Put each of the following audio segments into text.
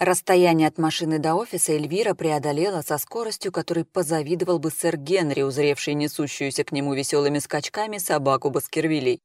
Расстояние от машины до офиса Эльвира преодолела со скоростью, которой позавидовал бы сэр Генри, узревший несущуюся к нему веселыми скачками собаку Баскервилей.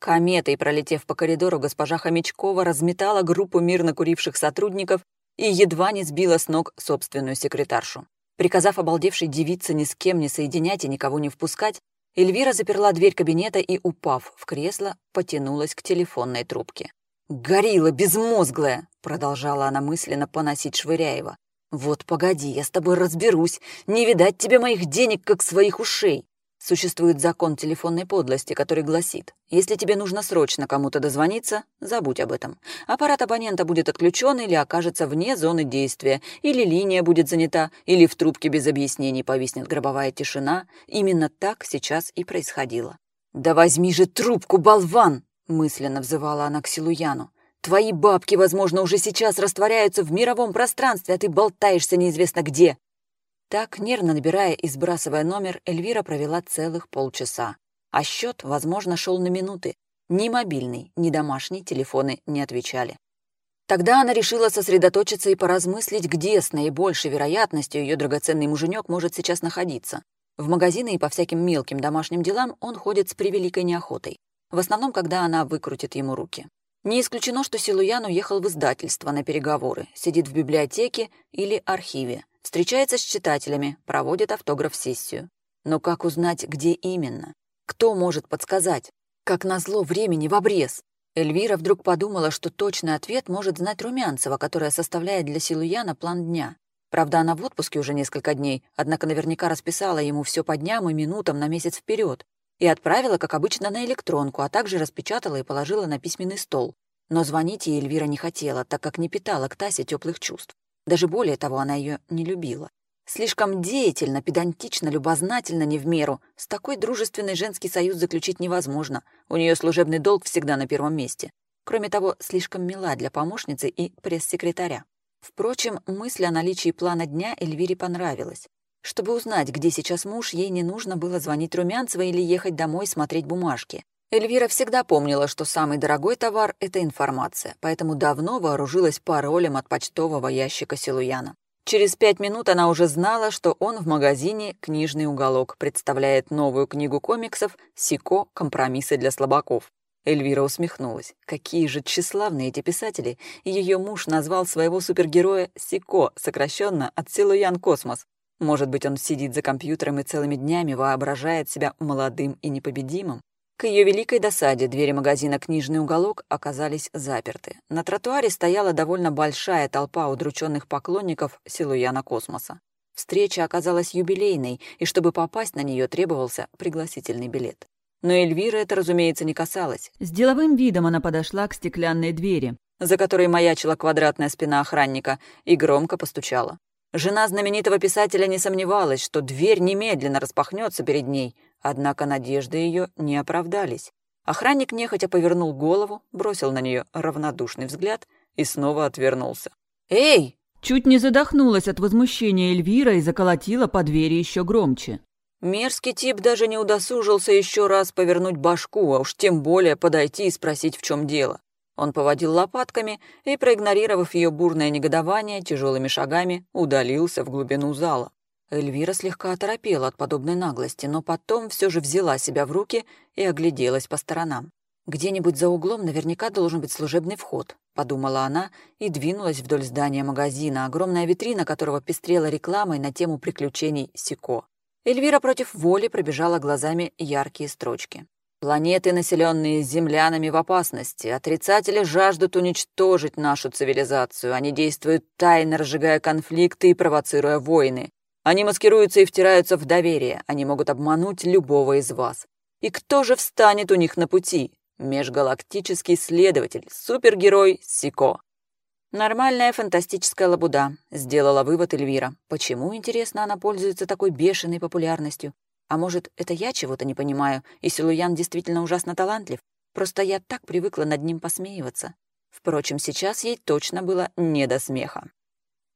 Кометой, пролетев по коридору, госпожа Хомячкова разметала группу мирно куривших сотрудников и едва не сбила с ног собственную секретаршу. Приказав обалдевшей девице ни с кем не соединять и никого не впускать, Эльвира заперла дверь кабинета и, упав в кресло, потянулась к телефонной трубке. «Горилла безмозглая!» — продолжала она мысленно поносить Швыряева. «Вот погоди, я с тобой разберусь. Не видать тебе моих денег, как своих ушей!» Существует закон телефонной подлости, который гласит, если тебе нужно срочно кому-то дозвониться, забудь об этом. Аппарат абонента будет отключен или окажется вне зоны действия, или линия будет занята, или в трубке без объяснений повиснет гробовая тишина. Именно так сейчас и происходило. «Да возьми же трубку, болван!» — мысленно взывала она к Силуяну. «Твои бабки, возможно, уже сейчас растворяются в мировом пространстве, а ты болтаешься неизвестно где. Так, нервно набирая и сбрасывая номер, Эльвира провела целых полчаса. А счет, возможно, шел на минуты. Ни мобильный, ни домашний телефоны не отвечали. Тогда она решила сосредоточиться и поразмыслить, где с наибольшей вероятностью ее драгоценный муженек может сейчас находиться. В магазины и по всяким мелким домашним делам он ходит с превеликой неохотой. В основном, когда она выкрутит ему руки. Не исключено, что Силуян уехал в издательство на переговоры, сидит в библиотеке или архиве, встречается с читателями, проводит автограф-сессию. Но как узнать, где именно? Кто может подсказать? Как назло времени в обрез. Эльвира вдруг подумала, что точный ответ может знать Румянцева, которая составляет для Силуяна план дня. Правда, она в отпуске уже несколько дней, однако наверняка расписала ему все по дням и минутам на месяц вперед и отправила, как обычно, на электронку, а также распечатала и положила на письменный стол. Но звонить ей Эльвира не хотела, так как не питала к Тасе теплых чувств. Даже более того, она ее не любила. Слишком деятельно, педантично, любознательно, не в меру. С такой дружественной женский союз заключить невозможно. У нее служебный долг всегда на первом месте. Кроме того, слишком мила для помощницы и пресс-секретаря. Впрочем, мысль о наличии плана дня Эльвире понравилась. Чтобы узнать, где сейчас муж, ей не нужно было звонить Румянцева или ехать домой смотреть бумажки. Эльвира всегда помнила, что самый дорогой товар — это информация, поэтому давно вооружилась паролем от почтового ящика Силуяна. Через пять минут она уже знала, что он в магазине «Книжный уголок» представляет новую книгу комиксов «Сико. Компромиссы для слабаков». Эльвира усмехнулась. Какие же тщеславные эти писатели, ее муж назвал своего супергероя Сико, сокращенно от Силуян Космос. Может быть, он сидит за компьютером и целыми днями воображает себя молодым и непобедимым? К ее великой досаде двери магазина «Книжный уголок» оказались заперты. На тротуаре стояла довольно большая толпа удрученных поклонников Силуяна Космоса. Встреча оказалась юбилейной, и чтобы попасть на нее требовался пригласительный билет. Но Эльвира это, разумеется, не касалось. С деловым видом она подошла к стеклянной двери, за которой маячила квадратная спина охранника, и громко постучала. Жена знаменитого писателя не сомневалась, что дверь немедленно распахнется перед ней, Однако надежды ее не оправдались. Охранник нехотя повернул голову, бросил на нее равнодушный взгляд и снова отвернулся. «Эй!» Чуть не задохнулась от возмущения Эльвира и заколотила по двери еще громче. Мерзкий тип даже не удосужился еще раз повернуть башку, а уж тем более подойти и спросить, в чем дело. Он поводил лопатками и, проигнорировав ее бурное негодование, тяжелыми шагами удалился в глубину зала. Эльвира слегка оторопела от подобной наглости, но потом все же взяла себя в руки и огляделась по сторонам. «Где-нибудь за углом наверняка должен быть служебный вход», — подумала она и двинулась вдоль здания магазина, огромная витрина которого пестрела рекламой на тему приключений Сико. Эльвира против воли пробежала глазами яркие строчки. «Планеты, населенные землянами, в опасности. Отрицатели жаждут уничтожить нашу цивилизацию. Они действуют тайно, разжигая конфликты и провоцируя войны. Они маскируются и втираются в доверие. Они могут обмануть любого из вас. И кто же встанет у них на пути? Межгалактический следователь, супергерой Сико. Нормальная фантастическая лабуда, сделала вывод Эльвира. Почему, интересно, она пользуется такой бешеной популярностью? А может, это я чего-то не понимаю, и Силуян действительно ужасно талантлив? Просто я так привыкла над ним посмеиваться. Впрочем, сейчас ей точно было не до смеха.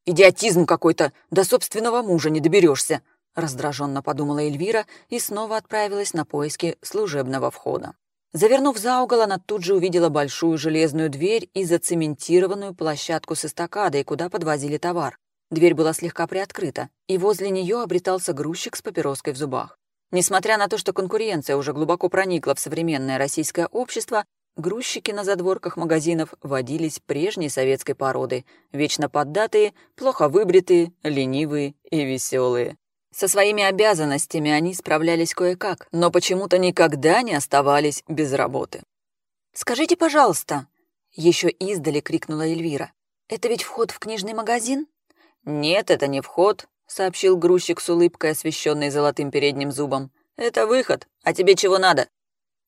«Идиотизм какой-то! До собственного мужа не доберешься!» раздраженно подумала Эльвира и снова отправилась на поиски служебного входа. Завернув за угол, она тут же увидела большую железную дверь и зацементированную площадку с эстакадой, куда подвозили товар. Дверь была слегка приоткрыта, и возле нее обретался грузчик с папироской в зубах. Несмотря на то, что конкуренция уже глубоко проникла в современное российское общество, грузчики на задворках магазинов водились прежней советской породы, вечно поддатые, плохо выбритые, ленивые и веселые. Со своими обязанностями они справлялись кое-как, но почему-то никогда не оставались без работы. «Скажите, пожалуйста», — еще издали крикнула Эльвира, «это ведь вход в книжный магазин?» «Нет, это не вход», — сообщил грузчик с улыбкой, освещенной золотым передним зубом. «Это выход. А тебе чего надо?»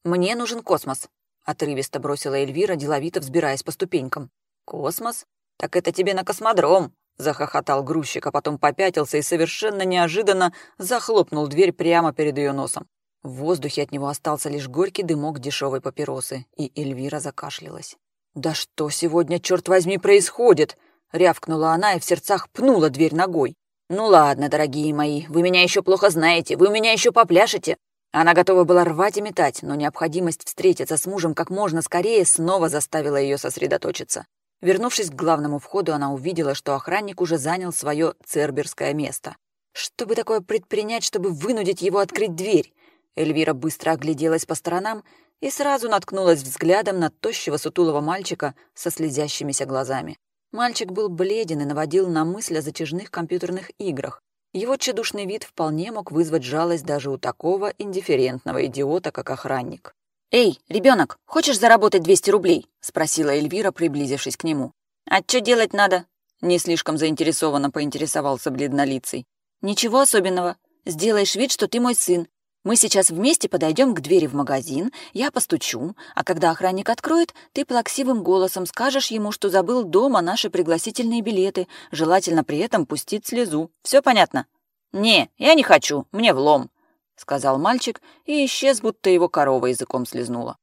«Мне нужен космос», — отрывисто бросила Эльвира, деловито взбираясь по ступенькам. «Космос? Так это тебе на космодром», — захохотал грузчик, а потом попятился и совершенно неожиданно захлопнул дверь прямо перед ее носом. В воздухе от него остался лишь горький дымок дешевой папиросы, и Эльвира закашлялась. «Да что сегодня, черт возьми, происходит?» — рявкнула она и в сердцах пнула дверь ногой. «Ну ладно, дорогие мои, вы меня еще плохо знаете, вы меня еще попляшете». Она готова была рвать и метать, но необходимость встретиться с мужем как можно скорее снова заставила ее сосредоточиться. Вернувшись к главному входу, она увидела, что охранник уже занял свое церберское место. Что бы такое предпринять, чтобы вынудить его открыть дверь? Эльвира быстро огляделась по сторонам и сразу наткнулась взглядом на тощего сутулого мальчика со слезящимися глазами. Мальчик был бледен и наводил на мысль о затяжных компьютерных играх. Его тщедушный вид вполне мог вызвать жалость даже у такого индифферентного идиота, как охранник. «Эй, ребенок, хочешь заработать 200 рублей?» — спросила Эльвира, приблизившись к нему. «А что делать надо?» — не слишком заинтересованно поинтересовался бледнолицый. «Ничего особенного. Сделаешь вид, что ты мой сын, мы сейчас вместе подойдем к двери в магазин, я постучу, а когда охранник откроет, ты плаксивым голосом скажешь ему, что забыл дома наши пригласительные билеты, желательно при этом пустить слезу. Все понятно? Не, я не хочу, мне влом, сказал мальчик и исчез, будто его корова языком слезнула.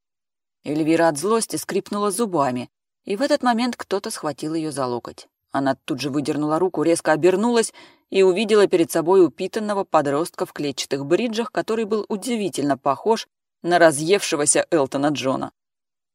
Эльвира от злости скрипнула зубами, и в этот момент кто-то схватил ее за локоть. Она тут же выдернула руку, резко обернулась и увидела перед собой упитанного подростка в клетчатых бриджах, который был удивительно похож на разъевшегося Элтона Джона.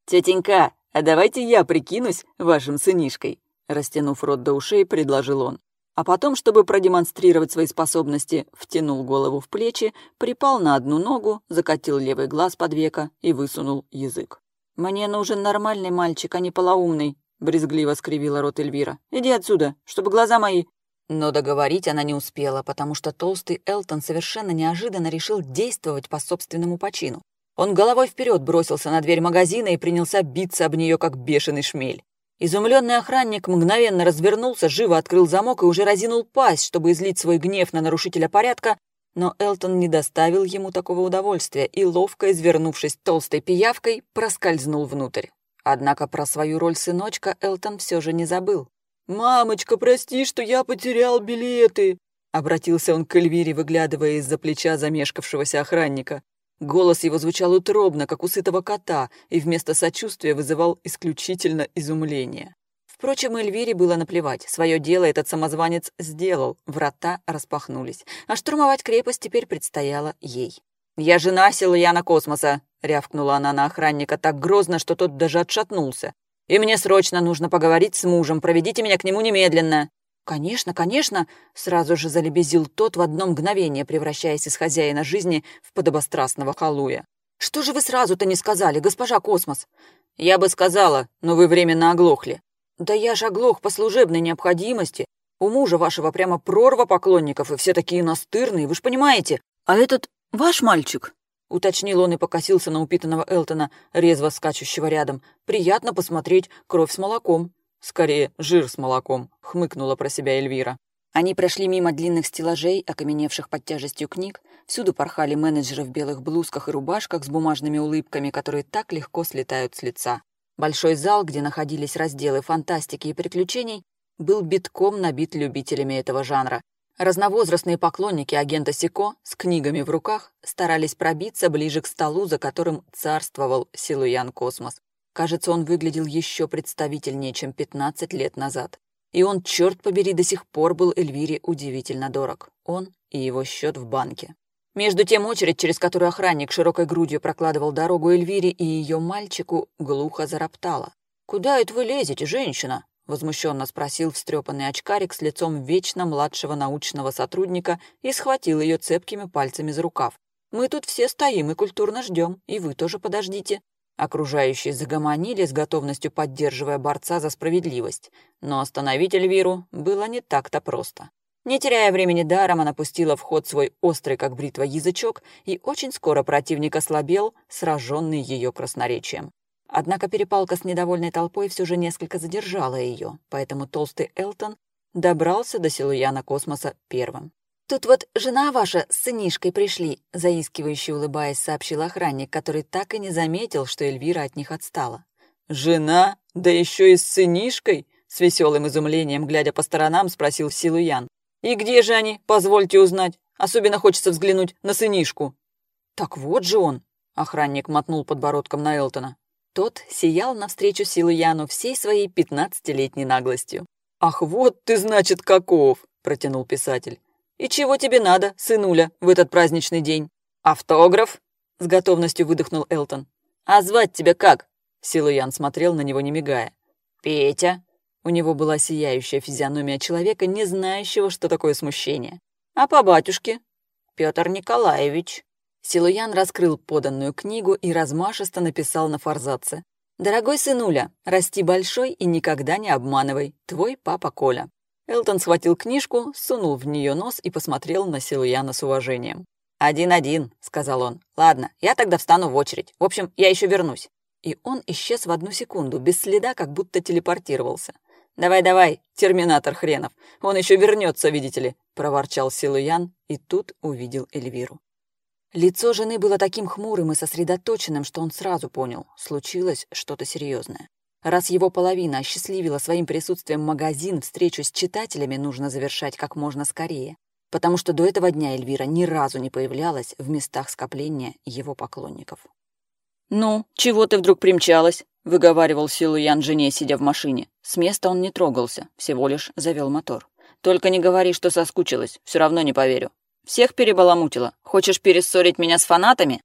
«Тетенька, а давайте я прикинусь вашим сынишкой», растянув рот до ушей, предложил он. А потом, чтобы продемонстрировать свои способности, втянул голову в плечи, припал на одну ногу, закатил левый глаз под веко и высунул язык. «Мне нужен нормальный мальчик, а не полоумный», — брезгливо скривила рот Эльвира. «Иди отсюда, чтобы глаза мои...» Но договорить она не успела, потому что толстый Элтон совершенно неожиданно решил действовать по собственному почину. Он головой вперед бросился на дверь магазина и принялся биться об нее, как бешеный шмель. Изумленный охранник мгновенно развернулся, живо открыл замок и уже разинул пасть, чтобы излить свой гнев на нарушителя порядка, но Элтон не доставил ему такого удовольствия и, ловко извернувшись толстой пиявкой, проскользнул внутрь. Однако про свою роль сыночка Элтон все же не забыл. «Мамочка, прости, что я потерял билеты!» Обратился он к Эльвире, выглядывая из-за плеча замешкавшегося охранника. Голос его звучал утробно, как у сытого кота, и вместо сочувствия вызывал исключительно изумление. Впрочем, Эльвире было наплевать. Свое дело этот самозванец сделал, врата распахнулись, а штурмовать крепость теперь предстояло ей. «Я жена Силуяна Космоса», — рявкнула она на охранника так грозно, что тот даже отшатнулся. «И мне срочно нужно поговорить с мужем. Проведите меня к нему немедленно». «Конечно, конечно», — сразу же залебезил тот в одно мгновение, превращаясь из хозяина жизни в подобострастного халуя. «Что же вы сразу-то не сказали, госпожа Космос?» «Я бы сказала, но вы временно оглохли». «Да я ж оглох по служебной необходимости. У мужа вашего прямо прорва поклонников, и все такие настырные, вы ж понимаете. А этот «Ваш мальчик?» — уточнил он и покосился на упитанного Элтона, резво скачущего рядом. «Приятно посмотреть кровь с молоком». «Скорее, жир с молоком», — хмыкнула про себя Эльвира. Они прошли мимо длинных стеллажей, окаменевших под тяжестью книг. Всюду порхали менеджеры в белых блузках и рубашках с бумажными улыбками, которые так легко слетают с лица. Большой зал, где находились разделы фантастики и приключений, был битком набит любителями этого жанра. Разновозрастные поклонники агента Сико с книгами в руках старались пробиться ближе к столу, за которым царствовал Силуян Космос. Кажется, он выглядел еще представительнее, чем 15 лет назад. И он, черт побери, до сих пор был Эльвире удивительно дорог. Он и его счет в банке. Между тем очередь, через которую охранник широкой грудью прокладывал дорогу Эльвире и ее мальчику, глухо зароптала. «Куда это вы лезете, женщина?» — возмущенно спросил встрепанный очкарик с лицом вечно младшего научного сотрудника и схватил ее цепкими пальцами за рукав. «Мы тут все стоим и культурно ждем, и вы тоже подождите». Окружающие загомонили с готовностью поддерживая борца за справедливость, но остановить Эльвиру было не так-то просто. Не теряя времени даром, она пустила в ход свой острый, как бритва, язычок, и очень скоро противник ослабел, сраженный ее красноречием. Однако перепалка с недовольной толпой все же несколько задержала ее, поэтому толстый Элтон добрался до Силуяна Космоса первым. «Тут вот жена ваша с сынишкой пришли», — заискивающе улыбаясь, сообщил охранник, который так и не заметил, что Эльвира от них отстала. «Жена? Да еще и с сынишкой?» — с веселым изумлением, глядя по сторонам, спросил Силуян. «И где же они? Позвольте узнать. Особенно хочется взглянуть на сынишку». «Так вот же он!» — охранник мотнул подбородком на Элтона. Тот сиял навстречу Силуяну всей своей пятнадцатилетней наглостью. «Ах, вот ты, значит, каков!» — протянул писатель. «И чего тебе надо, сынуля, в этот праздничный день?» «Автограф?» — с готовностью выдохнул Элтон. «А звать тебя как?» — Силуян смотрел на него, не мигая. «Петя». У него была сияющая физиономия человека, не знающего, что такое смущение. «А по батюшке?» «Петр Николаевич». Силуян раскрыл поданную книгу и размашисто написал на форзаце. «Дорогой сынуля, расти большой и никогда не обманывай. Твой папа Коля». Элтон схватил книжку, сунул в нее нос и посмотрел на Силуяна с уважением. «Один-один», — сказал он. «Ладно, я тогда встану в очередь. В общем, я еще вернусь». И он исчез в одну секунду, без следа, как будто телепортировался. «Давай-давай, терминатор хренов, он еще вернется, видите ли», — проворчал Силуян и тут увидел Эльвиру. Лицо жены было таким хмурым и сосредоточенным, что он сразу понял, случилось что-то серьезное. Раз его половина осчастливила своим присутствием магазин, встречу с читателями нужно завершать как можно скорее, потому что до этого дня Эльвира ни разу не появлялась в местах скопления его поклонников. «Ну, чего ты вдруг примчалась?» — выговаривал Силуян жене, сидя в машине. С места он не трогался, всего лишь завел мотор. «Только не говори, что соскучилась, все равно не поверю. Всех перебаламутила. Хочешь перессорить меня с фанатами?»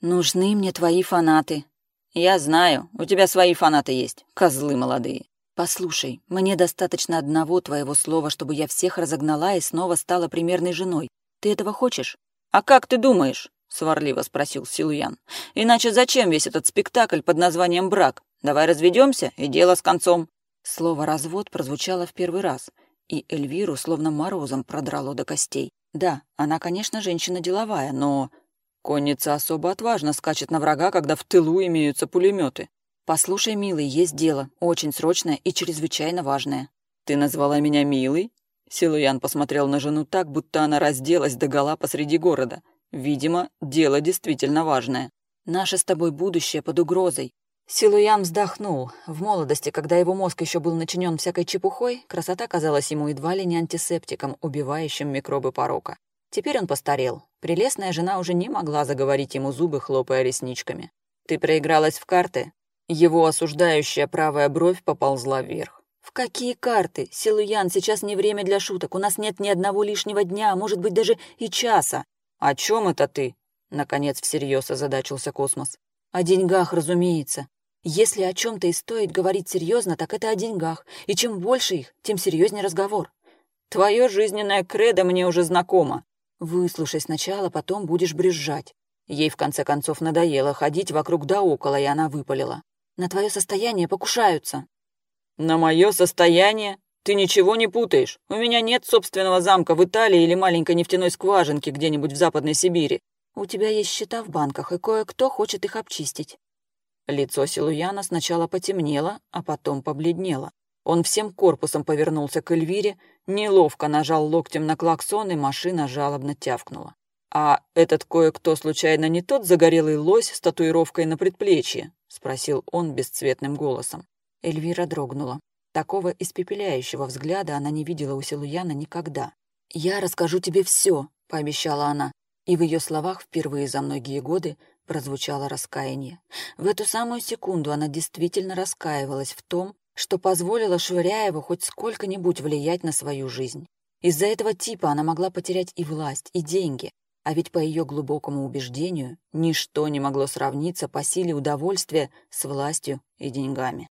«Нужны мне твои фанаты». «Я знаю. У тебя свои фанаты есть. Козлы молодые». «Послушай, мне достаточно одного твоего слова, чтобы я всех разогнала и снова стала примерной женой. Ты этого хочешь?» «А как ты думаешь?» — сварливо спросил Силуян. «Иначе зачем весь этот спектакль под названием «Брак»? Давай разведемся и дело с концом». Слово «развод» прозвучало в первый раз, и Эльвиру словно морозом продрало до костей. Да, она, конечно, женщина деловая, но... Конница особо отважно скачет на врага, когда в тылу имеются пулеметы. Послушай, милый, есть дело, очень срочное и чрезвычайно важное. Ты назвала меня милый? Силуян посмотрел на жену так, будто она разделась догола посреди города. Видимо, дело действительно важное. Наше с тобой будущее под угрозой. Силуян вздохнул. В молодости, когда его мозг еще был начинен всякой чепухой, красота казалась ему едва ли не антисептиком, убивающим микробы порока. Теперь он постарел. Прелестная жена уже не могла заговорить ему зубы, хлопая ресничками. «Ты проигралась в карты?» Его осуждающая правая бровь поползла вверх. «В какие карты? Силуян, сейчас не время для шуток. У нас нет ни одного лишнего дня, а может быть, даже и часа». «О чем это ты?» Наконец всерьез озадачился космос. «О деньгах, разумеется. Если о чем-то и стоит говорить серьезно, так это о деньгах, и чем больше их, тем серьезнее разговор. Твое жизненное кредо мне уже знакомо. Выслушай сначала, потом будешь брюзжать. Ей в конце концов надоело ходить вокруг да около, и она выпалила. На твое состояние покушаются. На мое состояние? Ты ничего не путаешь. У меня нет собственного замка в Италии или маленькой нефтяной скважинки где-нибудь в Западной Сибири. У тебя есть счета в банках, и кое-кто хочет их обчистить. Лицо Силуяна сначала потемнело, а потом побледнело. Он всем корпусом повернулся к Эльвире, неловко нажал локтем на клаксон, и машина жалобно тявкнула. «А этот кое-кто случайно не тот загорелый лось с татуировкой на предплечье?» — спросил он бесцветным голосом. Эльвира дрогнула. Такого испепеляющего взгляда она не видела у Силуяна никогда. «Я расскажу тебе все», — пообещала она, и в ее словах впервые за многие годы прозвучало раскаяние. В эту самую секунду она действительно раскаивалась в том, что позволила Швыряеву хоть сколько-нибудь влиять на свою жизнь. Из-за этого типа она могла потерять и власть, и деньги. А ведь по ее глубокому убеждению ничто не могло сравниться по силе удовольствия с властью и деньгами.